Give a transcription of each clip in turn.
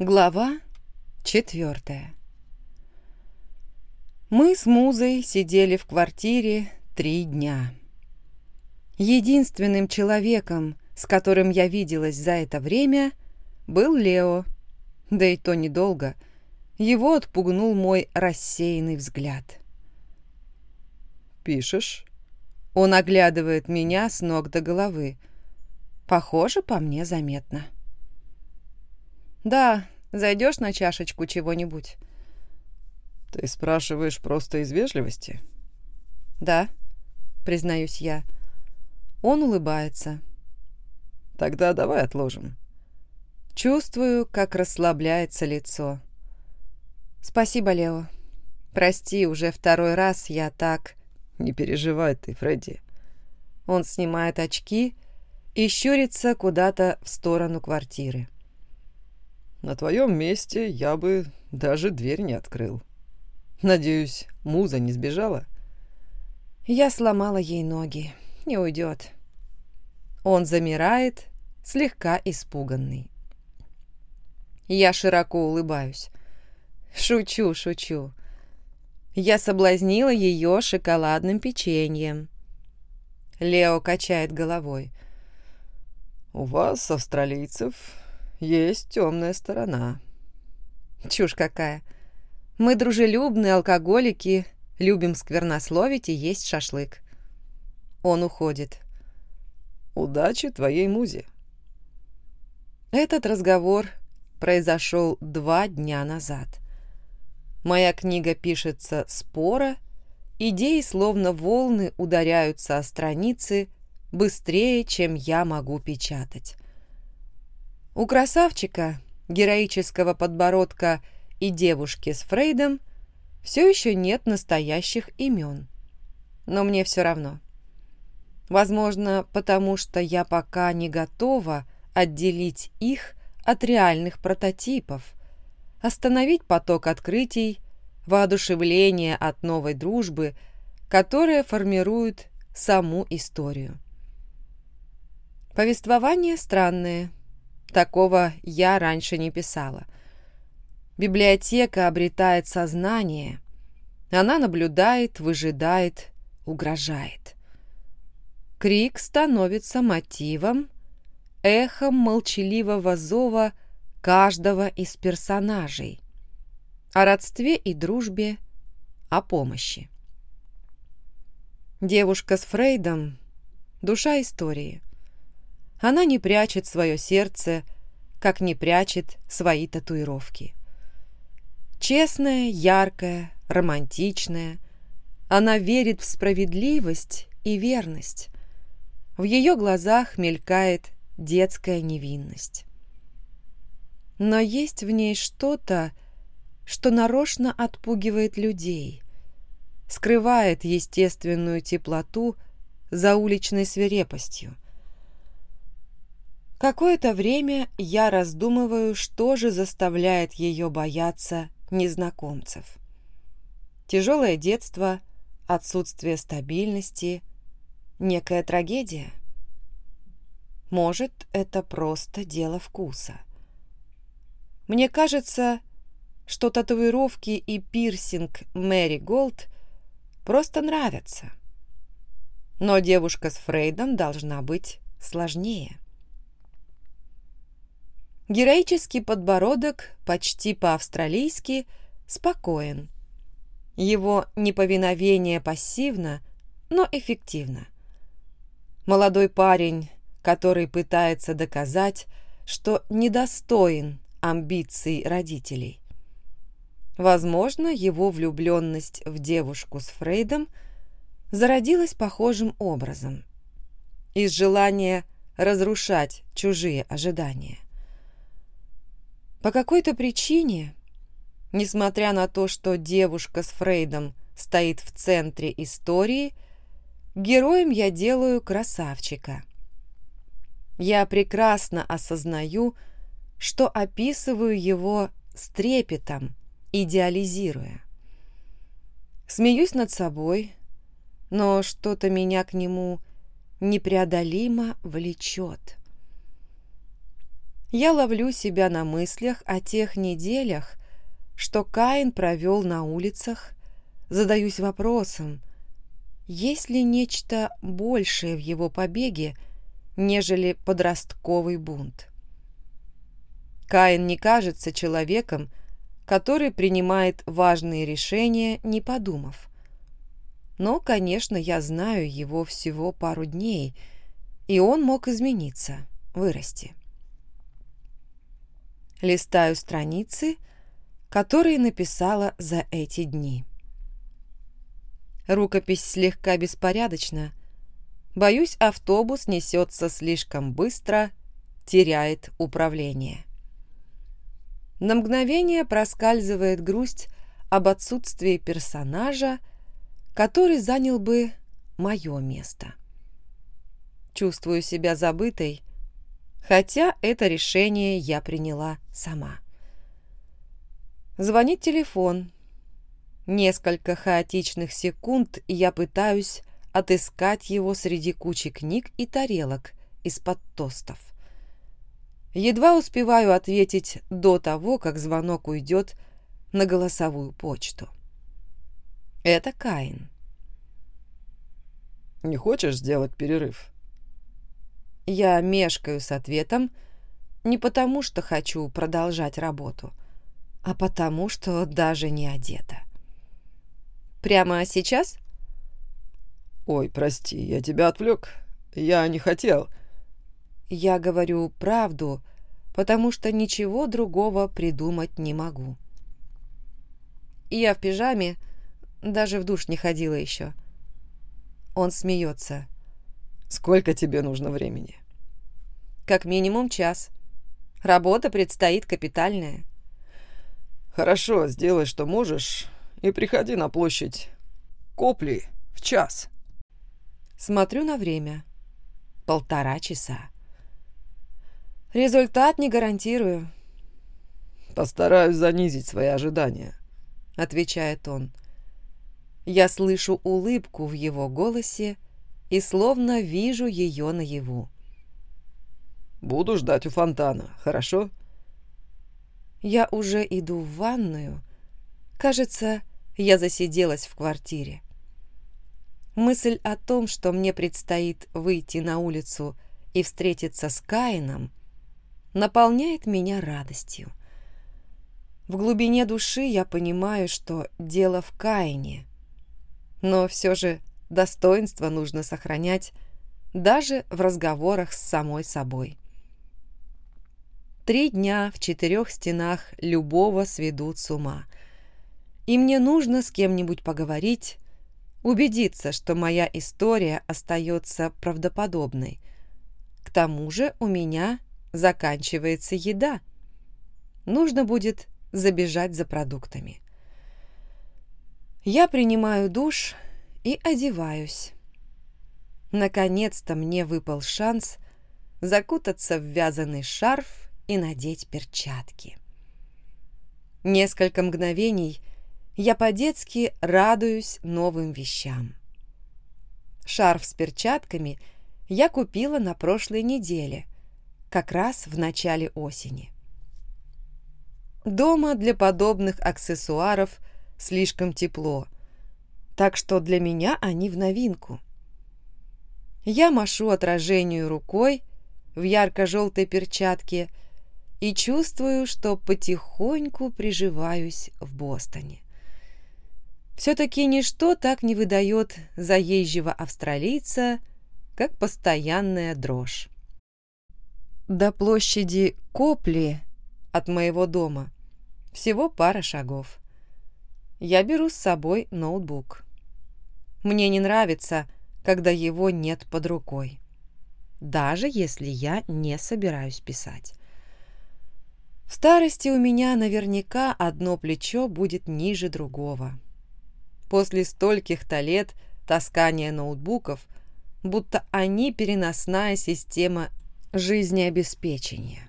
Глава четвертая Мы с Музой сидели в квартире три дня. Единственным человеком, с которым я виделась за это время, был Лео. Да и то недолго. Его отпугнул мой рассеянный взгляд. «Пишешь?» Он оглядывает меня с ног до головы. Похоже, по мне заметно. «Да, зайдешь на чашечку чего-нибудь?» «Ты спрашиваешь просто из вежливости?» «Да», — признаюсь я. Он улыбается. «Тогда давай отложим». Чувствую, как расслабляется лицо. «Спасибо, Лео. Прости, уже второй раз я так...» «Не переживай ты, Фредди». Он снимает очки и щурится куда-то в сторону квартиры. На твоем месте я бы даже дверь не открыл. Надеюсь, муза не сбежала? Я сломала ей ноги. Не уйдет. Он замирает, слегка испуганный. Я широко улыбаюсь. Шучу, шучу. Я соблазнила ее шоколадным печеньем. Лео качает головой. «У вас, австралийцев, есть темная сторона. Чушь какая. Мы дружелюбные алкоголики, любим сквернословить и есть шашлык. Он уходит. Удачи твоей музе. Этот разговор произошел два дня назад. Моя книга пишется спора, идеи словно волны ударяются о страницы быстрее, чем я могу печатать. У красавчика, героического подбородка и девушки с Фрейдом все еще нет настоящих имен. Но мне все равно. Возможно, потому что я пока не готова отделить их от реальных прототипов, остановить поток открытий, воодушевление от новой дружбы, которая формирует саму историю. Повествование странное, Такого я раньше не писала. Библиотека обретает сознание. Она наблюдает, выжидает, угрожает. Крик становится мотивом, эхом молчаливого зова каждого из персонажей. О родстве и дружбе, о помощи. Девушка с Фрейдом – душа истории – она не прячет свое сердце, как не прячет свои татуировки. Честная, яркая, романтичная, она верит в справедливость и верность. В ее глазах мелькает детская невинность. Но есть в ней что-то, что нарочно отпугивает людей, скрывает естественную теплоту за уличной свирепостью – Какое-то время я раздумываю, что же заставляет ее бояться незнакомцев. Тяжелое детство, отсутствие стабильности, некая трагедия. Может, это просто дело вкуса. Мне кажется, что татуировки и пирсинг Мэри Голд просто нравятся. Но девушка с Фрейдом должна быть сложнее. Героический подбородок, почти по-австралийски, спокоен. Его неповиновение пассивно, но эффективно. Молодой парень, который пытается доказать, что недостоин амбиций родителей. Возможно, его влюбленность в девушку с Фрейдом зародилась похожим образом. Из желания разрушать чужие ожидания. По какой-то причине, несмотря на то, что девушка с Фрейдом стоит в центре истории, героем я делаю красавчика. Я прекрасно осознаю, что описываю его с трепетом, идеализируя. Смеюсь над собой, но что-то меня к нему непреодолимо влечет. Я ловлю себя на мыслях о тех неделях, что Каин провел на улицах, задаюсь вопросом, есть ли нечто большее в его побеге, нежели подростковый бунт. Каин не кажется человеком, который принимает важные решения, не подумав. Но, конечно, я знаю его всего пару дней, и он мог измениться, вырасти. Листаю страницы, которые написала за эти дни. Рукопись слегка беспорядочна. Боюсь, автобус несется слишком быстро, теряет управление. На мгновение проскальзывает грусть об отсутствии персонажа, который занял бы мое место. Чувствую себя забытой, хотя это решение я приняла сама. Звонит телефон. Несколько хаотичных секунд, я пытаюсь отыскать его среди кучи книг и тарелок из-под тостов. Едва успеваю ответить до того, как звонок уйдет на голосовую почту. Это Каин. «Не хочешь сделать перерыв?» Я мешкаю с ответом не потому, что хочу продолжать работу, а потому, что даже не одета. «Прямо сейчас?» «Ой, прости, я тебя отвлек. Я не хотел». Я говорю правду, потому что ничего другого придумать не могу. Я в пижаме, даже в душ не ходила еще. Он смеется. «Сколько тебе нужно времени?» «Как минимум час. Работа предстоит капитальная». «Хорошо, сделай, что можешь, и приходи на площадь Копли в час». Смотрю на время. Полтора часа. Результат не гарантирую. «Постараюсь занизить свои ожидания», — отвечает он. Я слышу улыбку в его голосе и словно вижу ее наяву. «Буду ждать у фонтана, хорошо?» Я уже иду в ванную. Кажется, я засиделась в квартире. Мысль о том, что мне предстоит выйти на улицу и встретиться с Каином, наполняет меня радостью. В глубине души я понимаю, что дело в Каине, но все же достоинство нужно сохранять даже в разговорах с самой собой. Три дня в четырех стенах любого сведут с ума. И мне нужно с кем-нибудь поговорить, убедиться, что моя история остается правдоподобной. К тому же у меня заканчивается еда. Нужно будет забежать за продуктами. Я принимаю душ и одеваюсь. Наконец-то мне выпал шанс закутаться в вязаный шарф и надеть перчатки. Несколько мгновений я по-детски радуюсь новым вещам. Шарф с перчатками я купила на прошлой неделе, как раз в начале осени. Дома для подобных аксессуаров – слишком тепло, так что для меня они в новинку. Я машу отражению рукой в ярко-желтой перчатке и чувствую, что потихоньку приживаюсь в Бостоне. Все-таки ничто так не выдает заезжего австралийца, как постоянная дрожь. До площади Копли от моего дома всего пара шагов я беру с собой ноутбук. Мне не нравится, когда его нет под рукой, даже если я не собираюсь писать. В старости у меня наверняка одно плечо будет ниже другого. После стольких-то лет таскания ноутбуков, будто они переносная система жизнеобеспечения.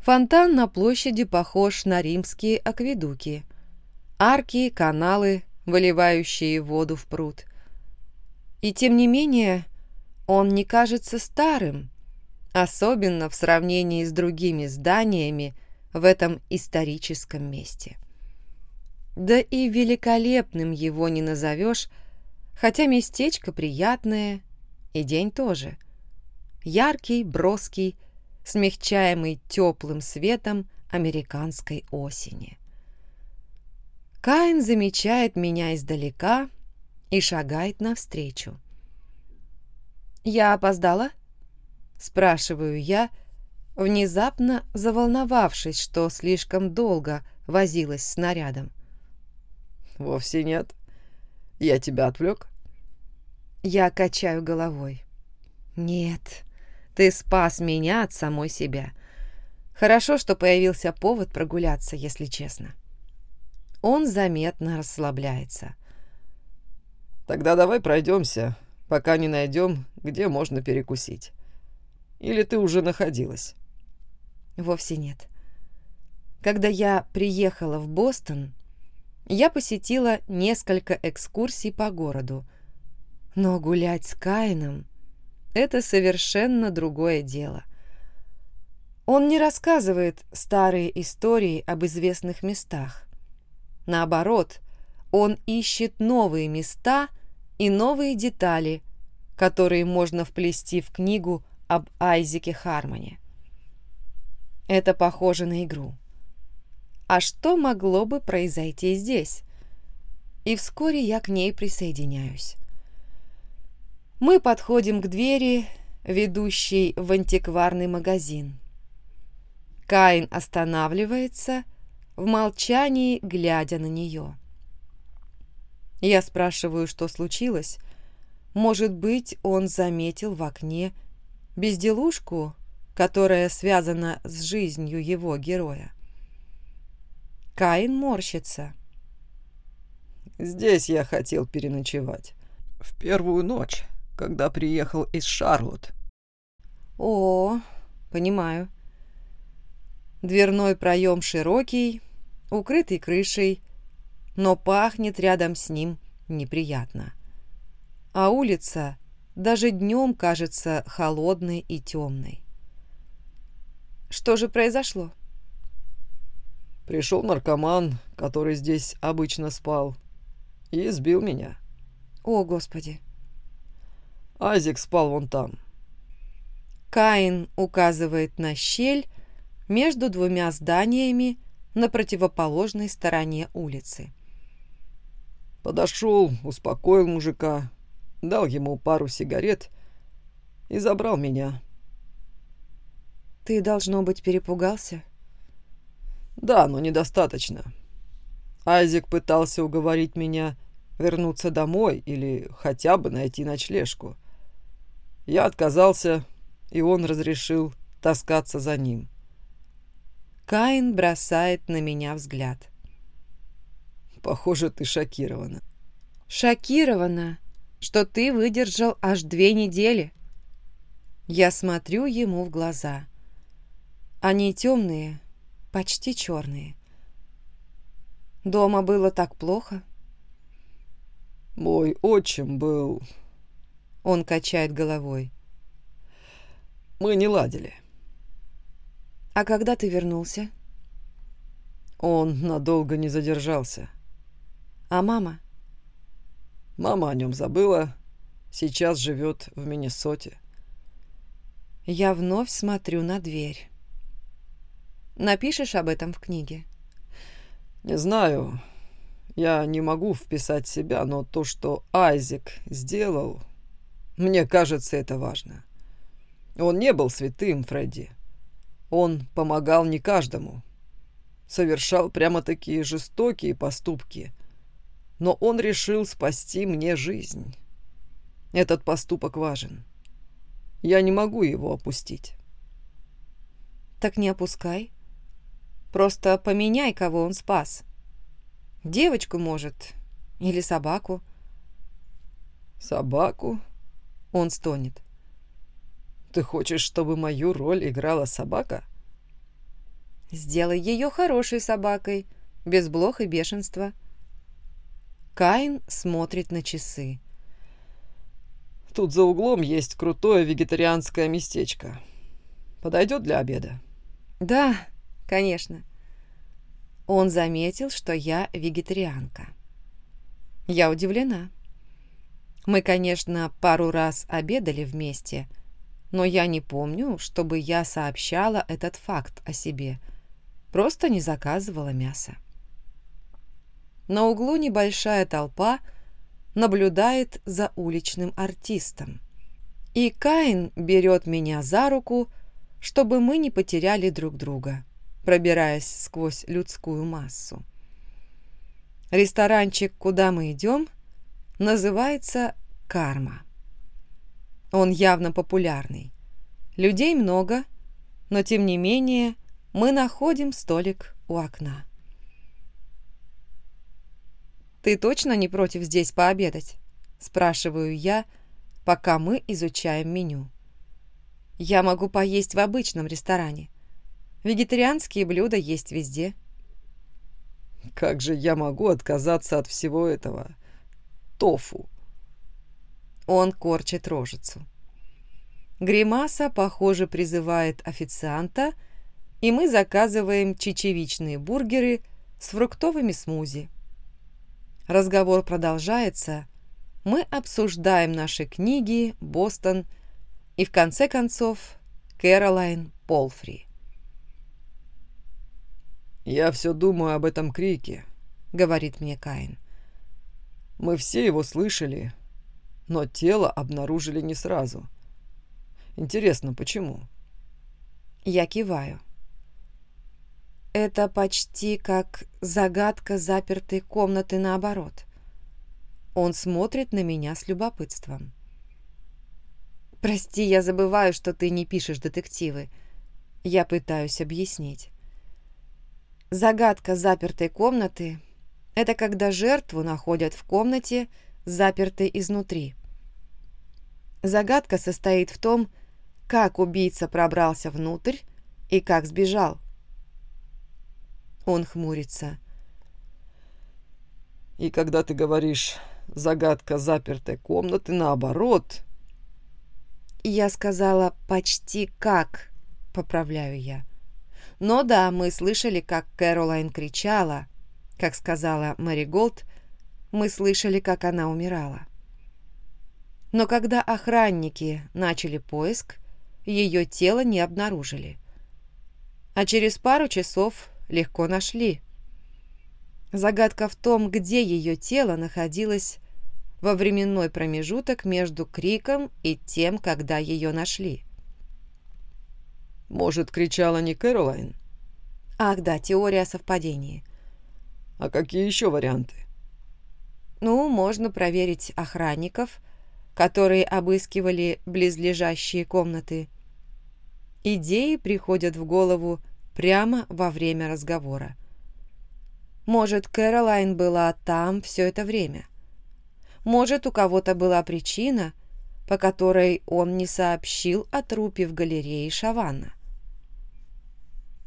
Фонтан на площади похож на римские акведуки – арки, каналы, выливающие воду в пруд. И тем не менее он не кажется старым, особенно в сравнении с другими зданиями в этом историческом месте. Да и великолепным его не назовешь, хотя местечко приятное, и день тоже. Яркий, броский, смягчаемый теплым светом американской осени. Каин замечает меня издалека и шагает навстречу. «Я опоздала?» — спрашиваю я, внезапно заволновавшись, что слишком долго возилась с снарядом. «Вовсе нет. Я тебя отвлек?» Я качаю головой. «Нет, ты спас меня от самой себя. Хорошо, что появился повод прогуляться, если честно». Он заметно расслабляется. «Тогда давай пройдемся, пока не найдем, где можно перекусить. Или ты уже находилась?» «Вовсе нет. Когда я приехала в Бостон, я посетила несколько экскурсий по городу. Но гулять с Каином — это совершенно другое дело. Он не рассказывает старые истории об известных местах. Наоборот, он ищет новые места и новые детали, которые можно вплести в книгу об Айзеке Хармоне. Это похоже на игру. А что могло бы произойти здесь? И вскоре я к ней присоединяюсь. Мы подходим к двери, ведущей в антикварный магазин. Каин останавливается, в молчании глядя на нее. Я спрашиваю, что случилось. Может быть, он заметил в окне безделушку, которая связана с жизнью его героя. Каин морщится. «Здесь я хотел переночевать. В первую ночь, когда приехал из Шарлотт». «О, понимаю. Дверной проем широкий, укрытый крышей, но пахнет рядом с ним неприятно. А улица даже днем кажется холодной и темной. Что же произошло? Пришел наркоман, который здесь обычно спал, и сбил меня. О, Господи. Азик спал вон там. Каин указывает на щель между двумя зданиями на противоположной стороне улицы. Подошел, успокоил мужика, дал ему пару сигарет и забрал меня. Ты, должно быть, перепугался? Да, но недостаточно. Айзек пытался уговорить меня вернуться домой или хотя бы найти ночлежку. Я отказался, и он разрешил таскаться за ним. Каин бросает на меня взгляд. Похоже, ты шокирована. Шокирована, что ты выдержал аж две недели. Я смотрю ему в глаза. Они темные, почти черные. Дома было так плохо. Мой отчим был... Он качает головой. Мы не ладили. А когда ты вернулся? Он надолго не задержался. А мама? Мама о нем забыла. Сейчас живет в Миннесоте. Я вновь смотрю на дверь. Напишешь об этом в книге? Не знаю. Я не могу вписать себя, но то, что Айзек сделал, мне кажется, это важно. Он не был святым, Фредди. Он помогал не каждому. Совершал прямо такие жестокие поступки. Но он решил спасти мне жизнь. Этот поступок важен. Я не могу его опустить. Так не опускай. Просто поменяй, кого он спас. Девочку, может, или собаку. Собаку? Он стонет. Ты хочешь, чтобы мою роль играла собака? Сделай ее хорошей собакой, без блох и бешенства. Каин смотрит на часы. Тут за углом есть крутое вегетарианское местечко. подойдет для обеда?» «Да, конечно». Он заметил, что я вегетарианка. Я удивлена. Мы, конечно, пару раз обедали вместе, но я не помню, чтобы я сообщала этот факт о себе. Просто не заказывала мясо. На углу небольшая толпа наблюдает за уличным артистом. И Каин берет меня за руку, чтобы мы не потеряли друг друга, пробираясь сквозь людскую массу. Ресторанчик, куда мы идем, называется «Карма». Он явно популярный. Людей много, но тем не менее мы находим столик у окна. «Ты точно не против здесь пообедать?» – спрашиваю я, пока мы изучаем меню. «Я могу поесть в обычном ресторане. Вегетарианские блюда есть везде». Как же я могу отказаться от всего этого? Тофу. Он корчит рожицу. Гримаса, похоже, призывает официанта, и мы заказываем чечевичные бургеры с фруктовыми смузи. Разговор продолжается. Мы обсуждаем наши книги, Бостон и, в конце концов, Кэролайн Полфри. «Я все думаю об этом крике», — говорит мне Каин. «Мы все его слышали, но тело обнаружили не сразу. Интересно, почему?» Я киваю. Это почти как загадка запертой комнаты наоборот. Он смотрит на меня с любопытством. «Прости, я забываю, что ты не пишешь детективы. Я пытаюсь объяснить. Загадка запертой комнаты – это когда жертву находят в комнате, запертой изнутри. Загадка состоит в том, как убийца пробрался внутрь и как сбежал. Он хмурится. И когда ты говоришь «загадка запертой комнаты», наоборот... Я сказала «почти как», поправляю я. Но да, мы слышали, как Кэролайн кричала. Как сказала Мэри Голд, мы слышали, как она умирала. Но когда охранники начали поиск, ее тело не обнаружили. А через пару часов легко нашли. Загадка в том, где ее тело находилось во временной промежуток между криком и тем, когда ее нашли. Может, кричала не Кэролайн? Ах да, теория совпадений. А какие еще варианты? Ну, можно проверить охранников, которые обыскивали близлежащие комнаты. Идеи приходят в голову прямо во время разговора. Может, Кэролайн была там все это время. Может, у кого-то была причина, по которой он не сообщил о трупе в галерее Шаванна.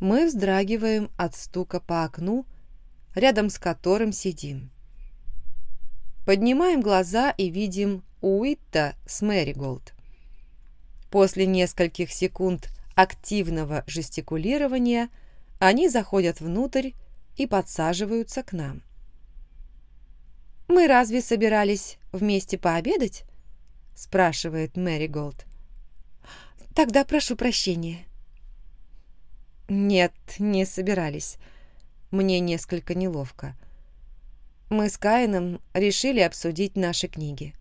Мы вздрагиваем от стука по окну, рядом с которым сидим. Поднимаем глаза и видим Уитта с Мэриголд. После нескольких секунд активного жестикулирования они заходят внутрь и подсаживаются к нам. «Мы разве собирались вместе пообедать?» – спрашивает Мэри Голд. «Тогда прошу прощения. «Нет, не собирались. Мне несколько неловко. Мы с Каином решили обсудить наши книги».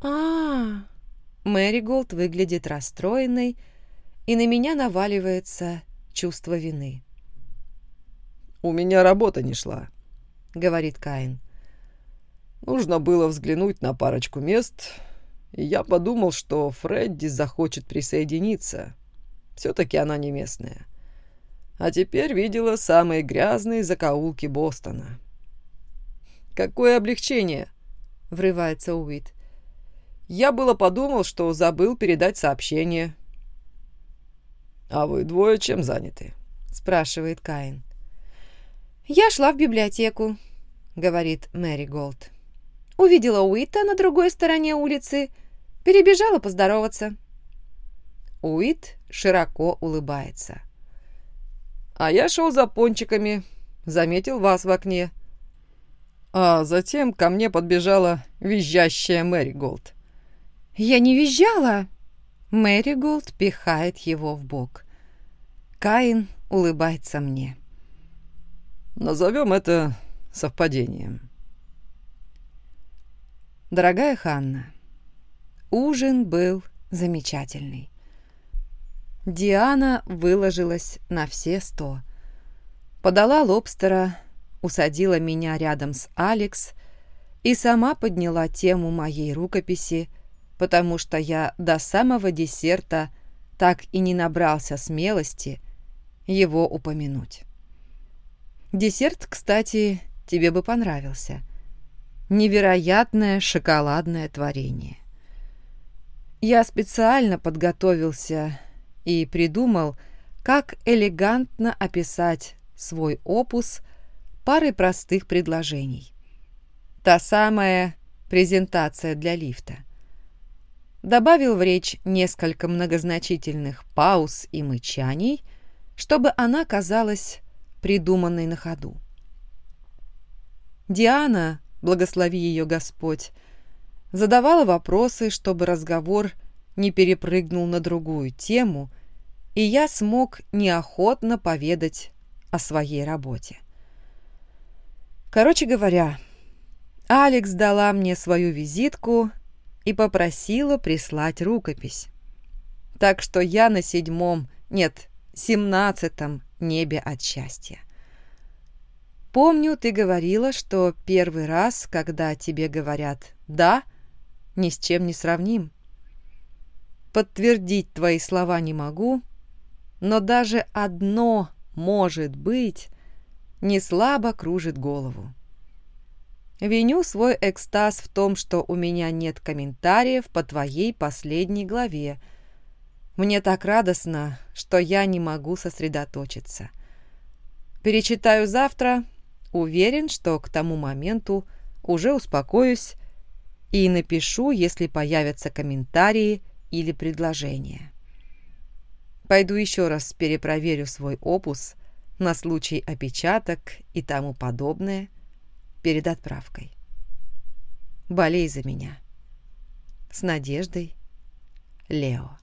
А, -а, -а. Мэри Голд выглядит расстроенной, и на меня наваливается чувство вины. «У меня работа не шла», — говорит Каин. «Нужно было взглянуть на парочку мест, и я подумал, что Фредди захочет присоединиться. Все-таки она не местная. А теперь видела самые грязные закоулки Бостона. «Какое облегчение!» — врывается Уит. «Я было подумал, что забыл передать сообщение». «А вы двое чем заняты?» — спрашивает Каин. «Я шла в библиотеку», — говорит Мэри Голд. Увидела Уита на другой стороне улицы, перебежала поздороваться. Уит широко улыбается. «А я шел за пончиками, заметил вас в окне. А затем ко мне подбежала визжащая Мэри Голд. «Я не визжала!» Мэри Голд пихает его в бок. Каин улыбается мне. «Назовем это совпадением». Дорогая Ханна, ужин был замечательный. Диана выложилась на все сто. Подала лобстера, усадила меня рядом с Алекс и сама подняла тему моей рукописи, потому что я до самого десерта так и не набрался смелости его упомянуть. Десерт, кстати, тебе бы понравился. Невероятное шоколадное творение. Я специально подготовился и придумал, как элегантно описать свой опус парой простых предложений. Та самая презентация для лифта. Добавил в речь несколько многозначительных пауз и мычаний, чтобы она казалась придуманной на ходу. Диана, благослови ее Господь, задавала вопросы, чтобы разговор не перепрыгнул на другую тему, и я смог неохотно поведать о своей работе. Короче говоря, Алекс дала мне свою визитку и попросила прислать рукопись. Так что я на седьмом, нет, семнадцатом небе от счастья. Помню, ты говорила, что первый раз, когда тебе говорят «да», ни с чем не сравним. Подтвердить твои слова не могу, но даже одно «может быть» не слабо кружит голову. Виню свой экстаз в том, что у меня нет комментариев по твоей последней главе. Мне так радостно, что я не могу сосредоточиться. Перечитаю завтра, уверен, что к тому моменту уже успокоюсь и напишу, если появятся комментарии или предложения. Пойду еще раз перепроверю свой опус на случай опечаток и тому подобное – перед отправкой. Болей за меня. С надеждой, Лео.